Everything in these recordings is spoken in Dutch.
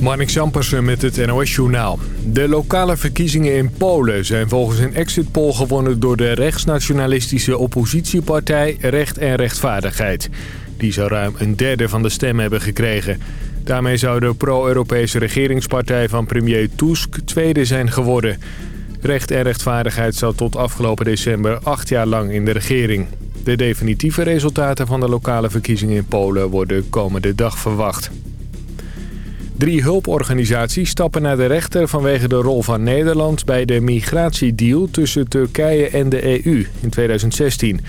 Marnik Jampersen met het NOS-journaal. De lokale verkiezingen in Polen zijn volgens een exit poll gewonnen... door de rechtsnationalistische oppositiepartij Recht en Rechtvaardigheid. Die zou ruim een derde van de stem hebben gekregen. Daarmee zou de pro-Europese regeringspartij van premier Tusk tweede zijn geworden. Recht en Rechtvaardigheid zat tot afgelopen december acht jaar lang in de regering. De definitieve resultaten van de lokale verkiezingen in Polen worden komende dag verwacht. Drie hulporganisaties stappen naar de rechter vanwege de rol van Nederland... bij de migratiedeal tussen Turkije en de EU in 2016.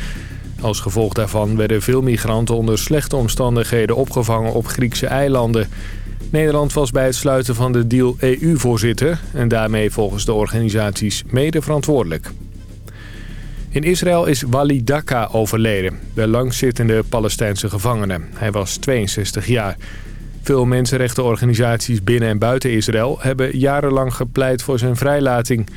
Als gevolg daarvan werden veel migranten onder slechte omstandigheden opgevangen op Griekse eilanden. Nederland was bij het sluiten van de deal EU-voorzitter... en daarmee volgens de organisaties mede verantwoordelijk. In Israël is Wali Daka overleden, de langzittende Palestijnse gevangene. Hij was 62 jaar. Veel mensenrechtenorganisaties binnen en buiten Israël... hebben jarenlang gepleit voor zijn vrijlating.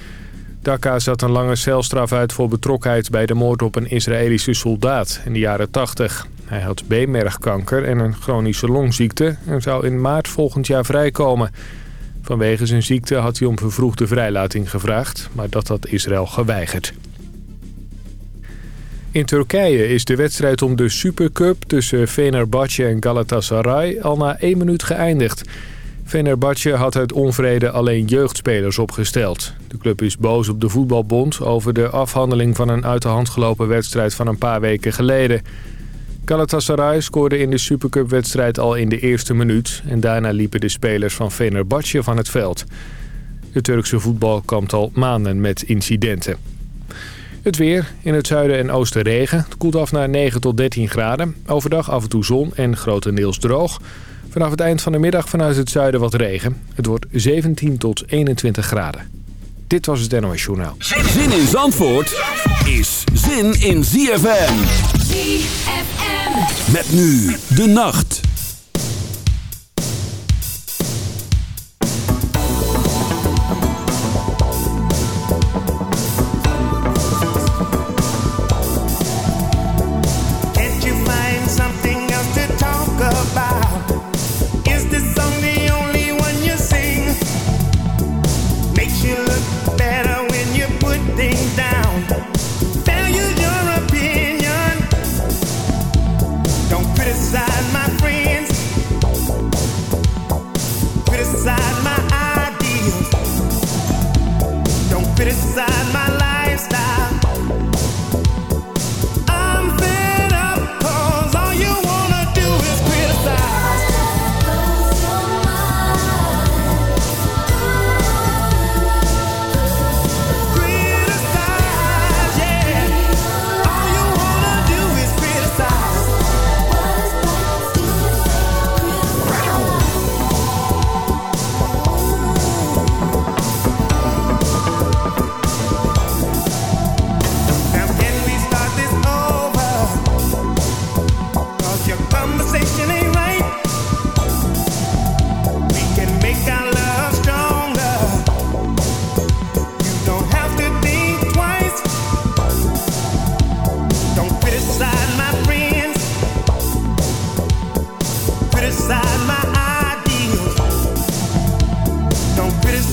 Daka zat een lange celstraf uit voor betrokkenheid... bij de moord op een Israëlische soldaat in de jaren 80. Hij had beenmergkanker en een chronische longziekte... en zou in maart volgend jaar vrijkomen. Vanwege zijn ziekte had hij om vervroegde vrijlating gevraagd... maar dat had Israël geweigerd. In Turkije is de wedstrijd om de Supercup tussen Fenerbahce en Galatasaray al na één minuut geëindigd. Fenerbahce had uit onvrede alleen jeugdspelers opgesteld. De club is boos op de voetbalbond over de afhandeling van een uit de hand gelopen wedstrijd van een paar weken geleden. Galatasaray scoorde in de Supercup-wedstrijd al in de eerste minuut... en daarna liepen de spelers van Fenerbahce van het veld. De Turkse voetbal kampt al maanden met incidenten. Het weer. In het zuiden en oosten regen. Het koelt af naar 9 tot 13 graden. Overdag af en toe zon en grotendeels droog. Vanaf het eind van de middag vanuit het zuiden wat regen. Het wordt 17 tot 21 graden. Dit was het NOS Journaal. Zin in Zandvoort is zin in ZFM. ZFM. Met nu de nacht.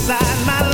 inside my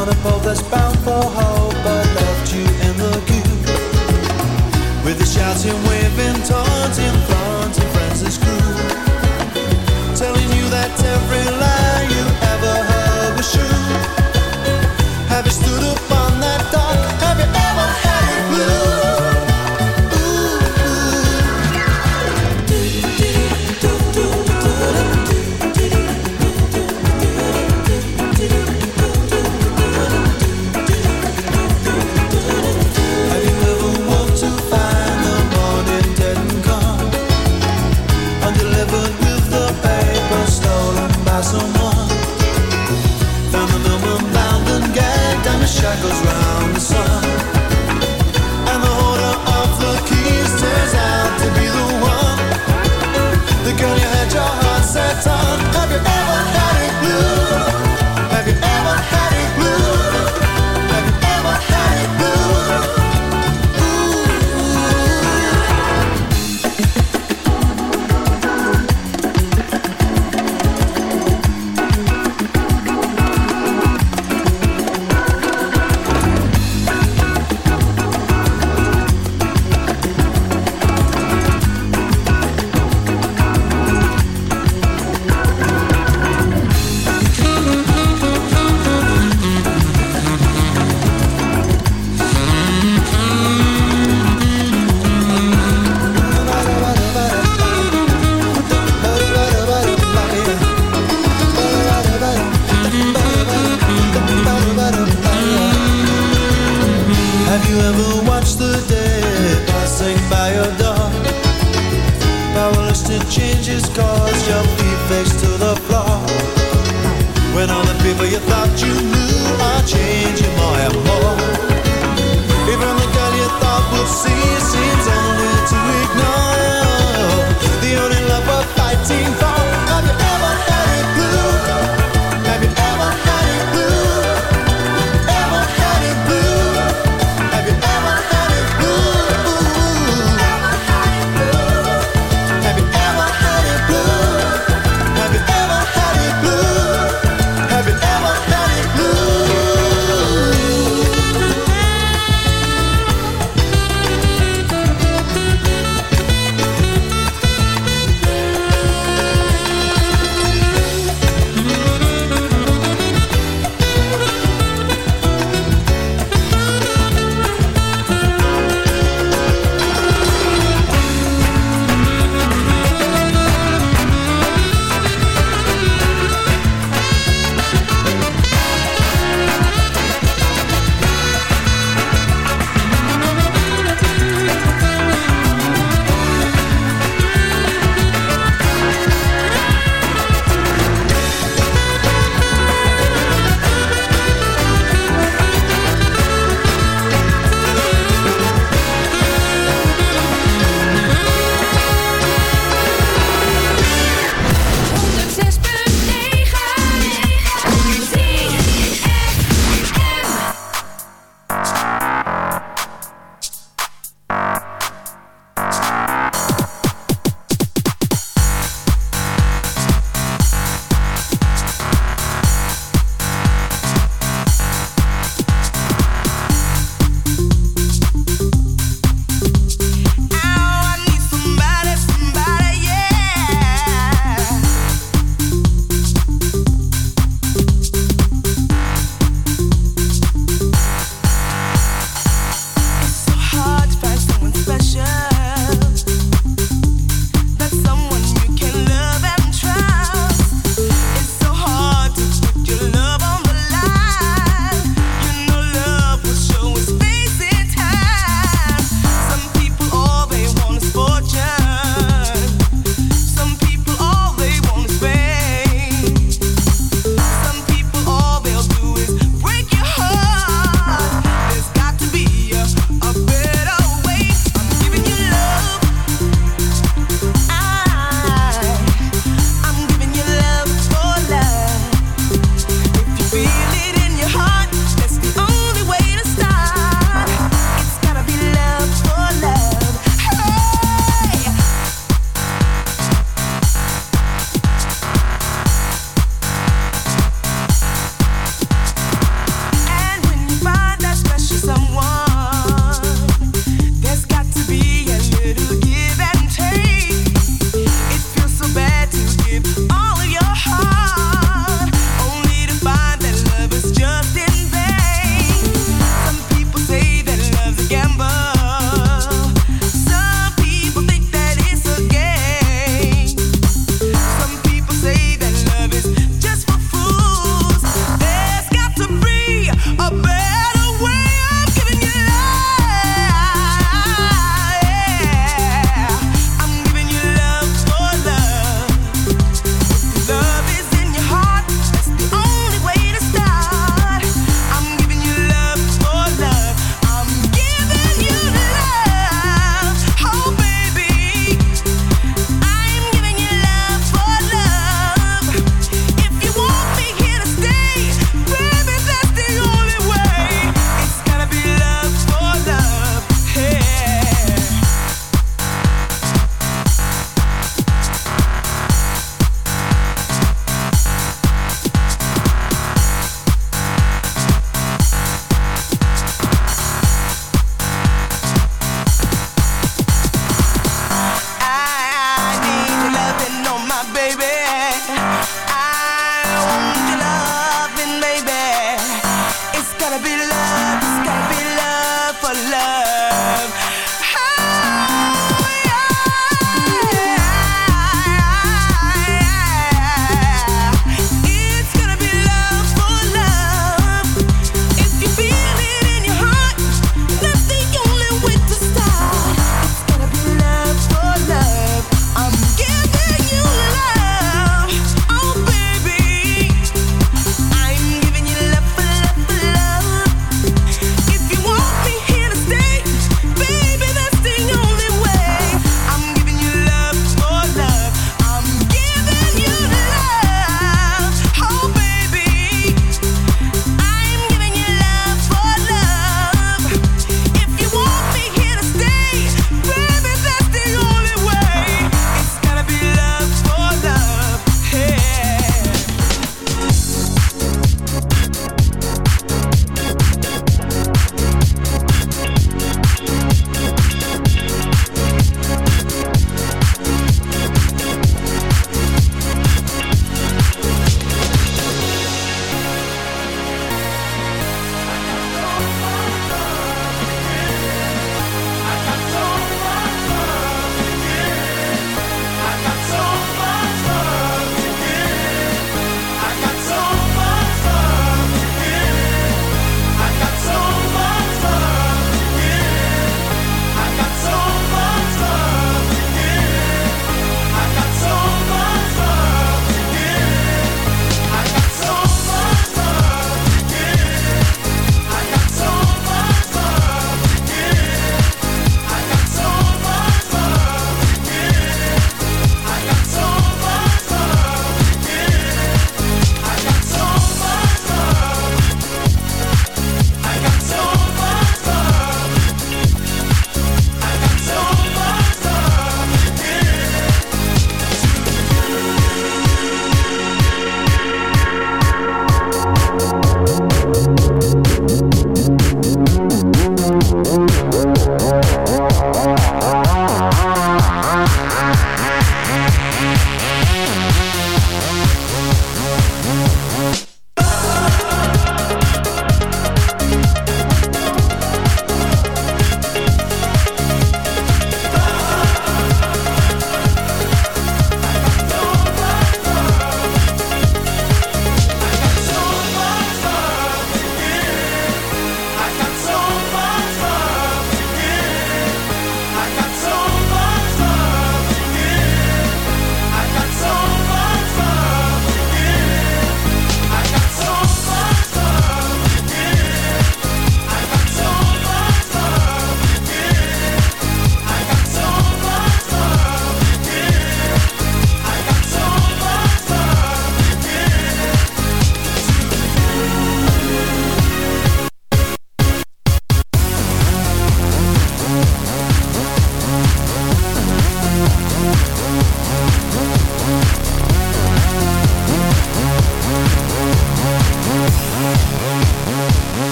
on a boat that's bound for hope. I loved you in the queue with the shouting, waving, taunting. Just to change his cause your feet face to the floor. When all the people you thought you knew are changing more and more. Even the girl you thought would see seems only to ignore.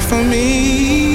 For me.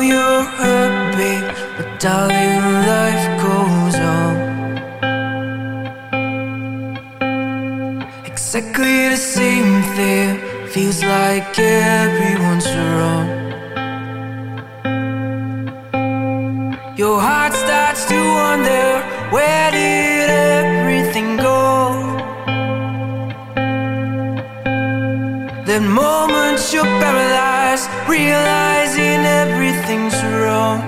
you're hurt, babe, but darling, life goes on. Exactly the same thing feels like everyone's wrong. Your heart starts to wonder where did everything go? Then moment, you're paralyzed, realizing everything something's wrong.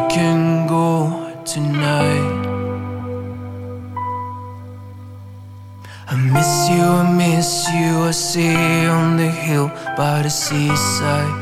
I see on the hill by the seaside.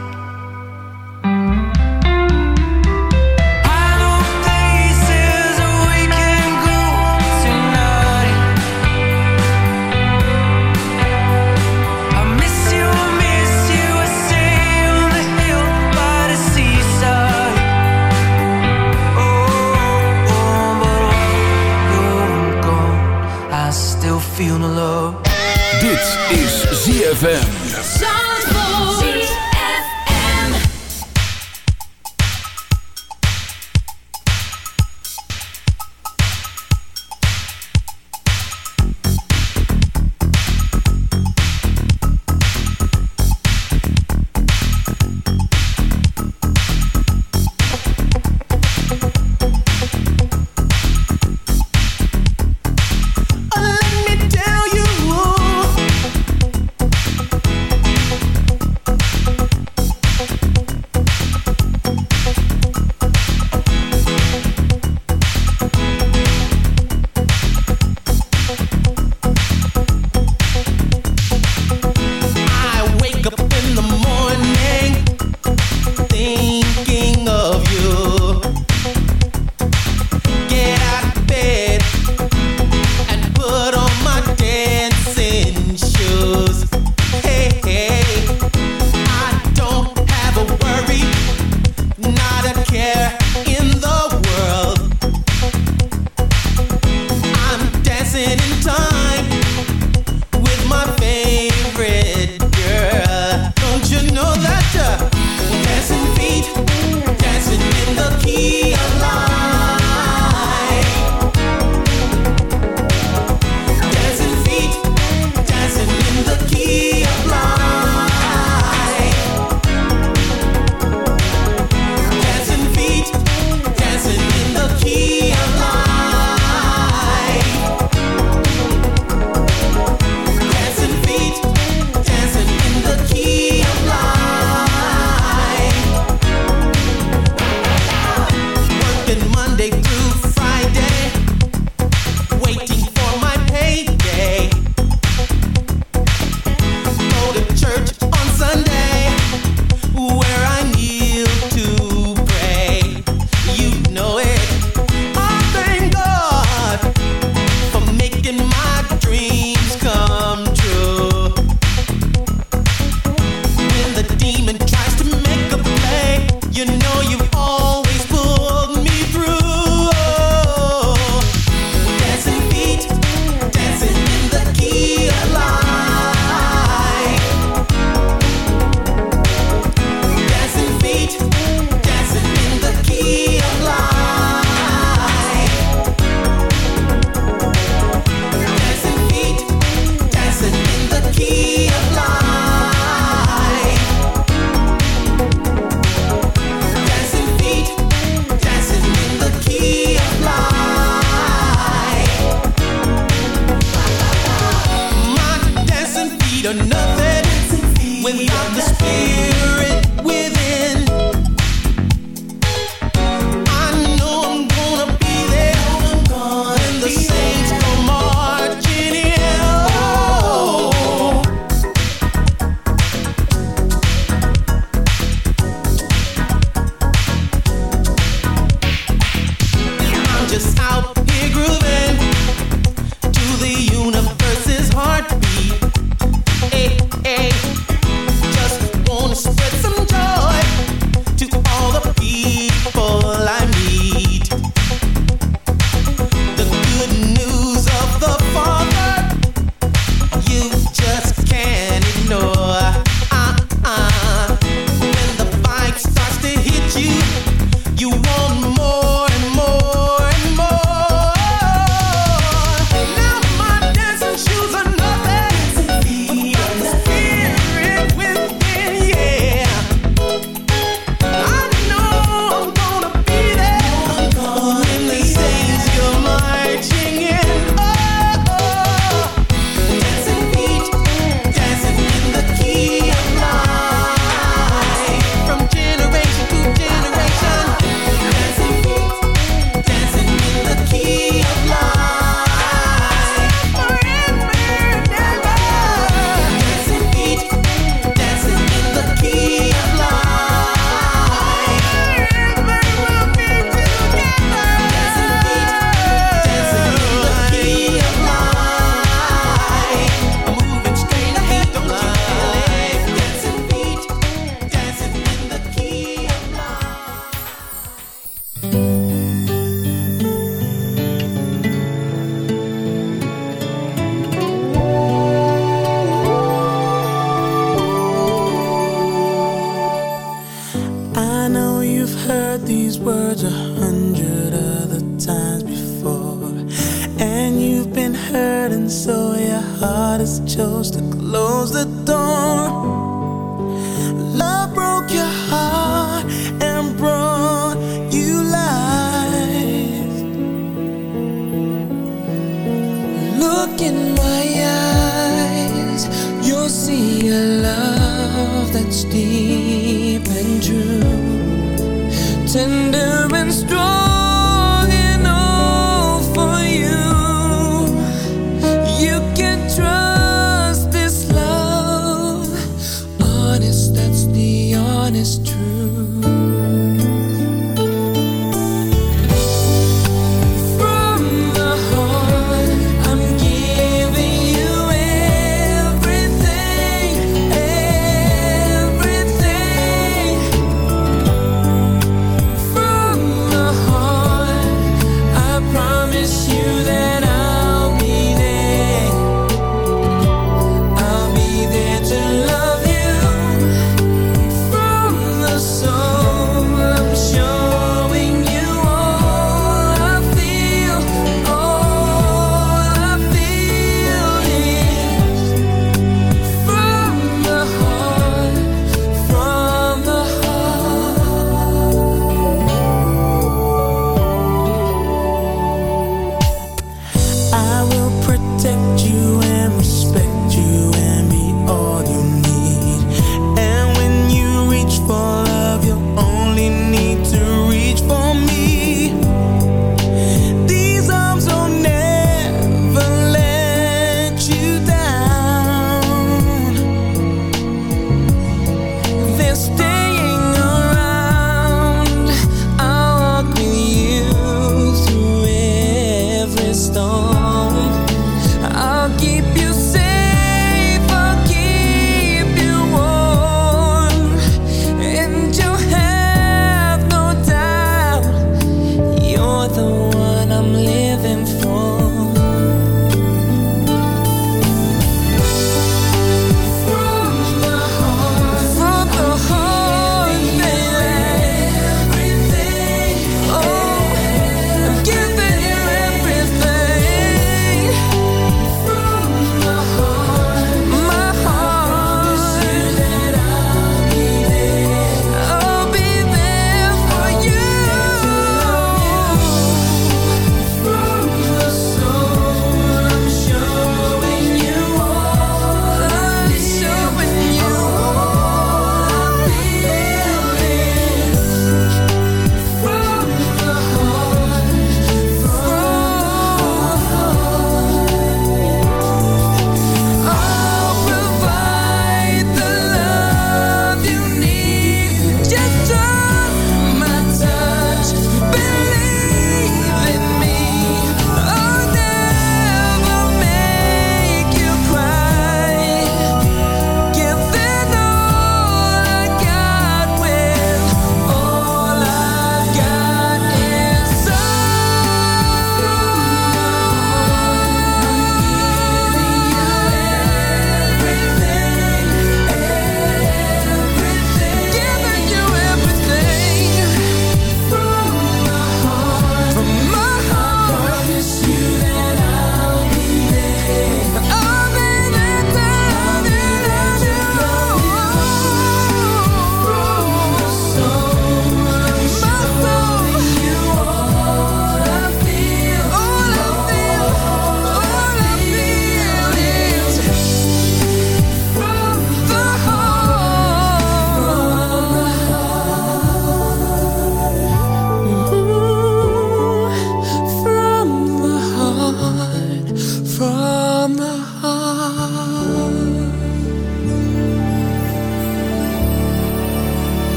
Oh.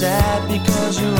Sad because you're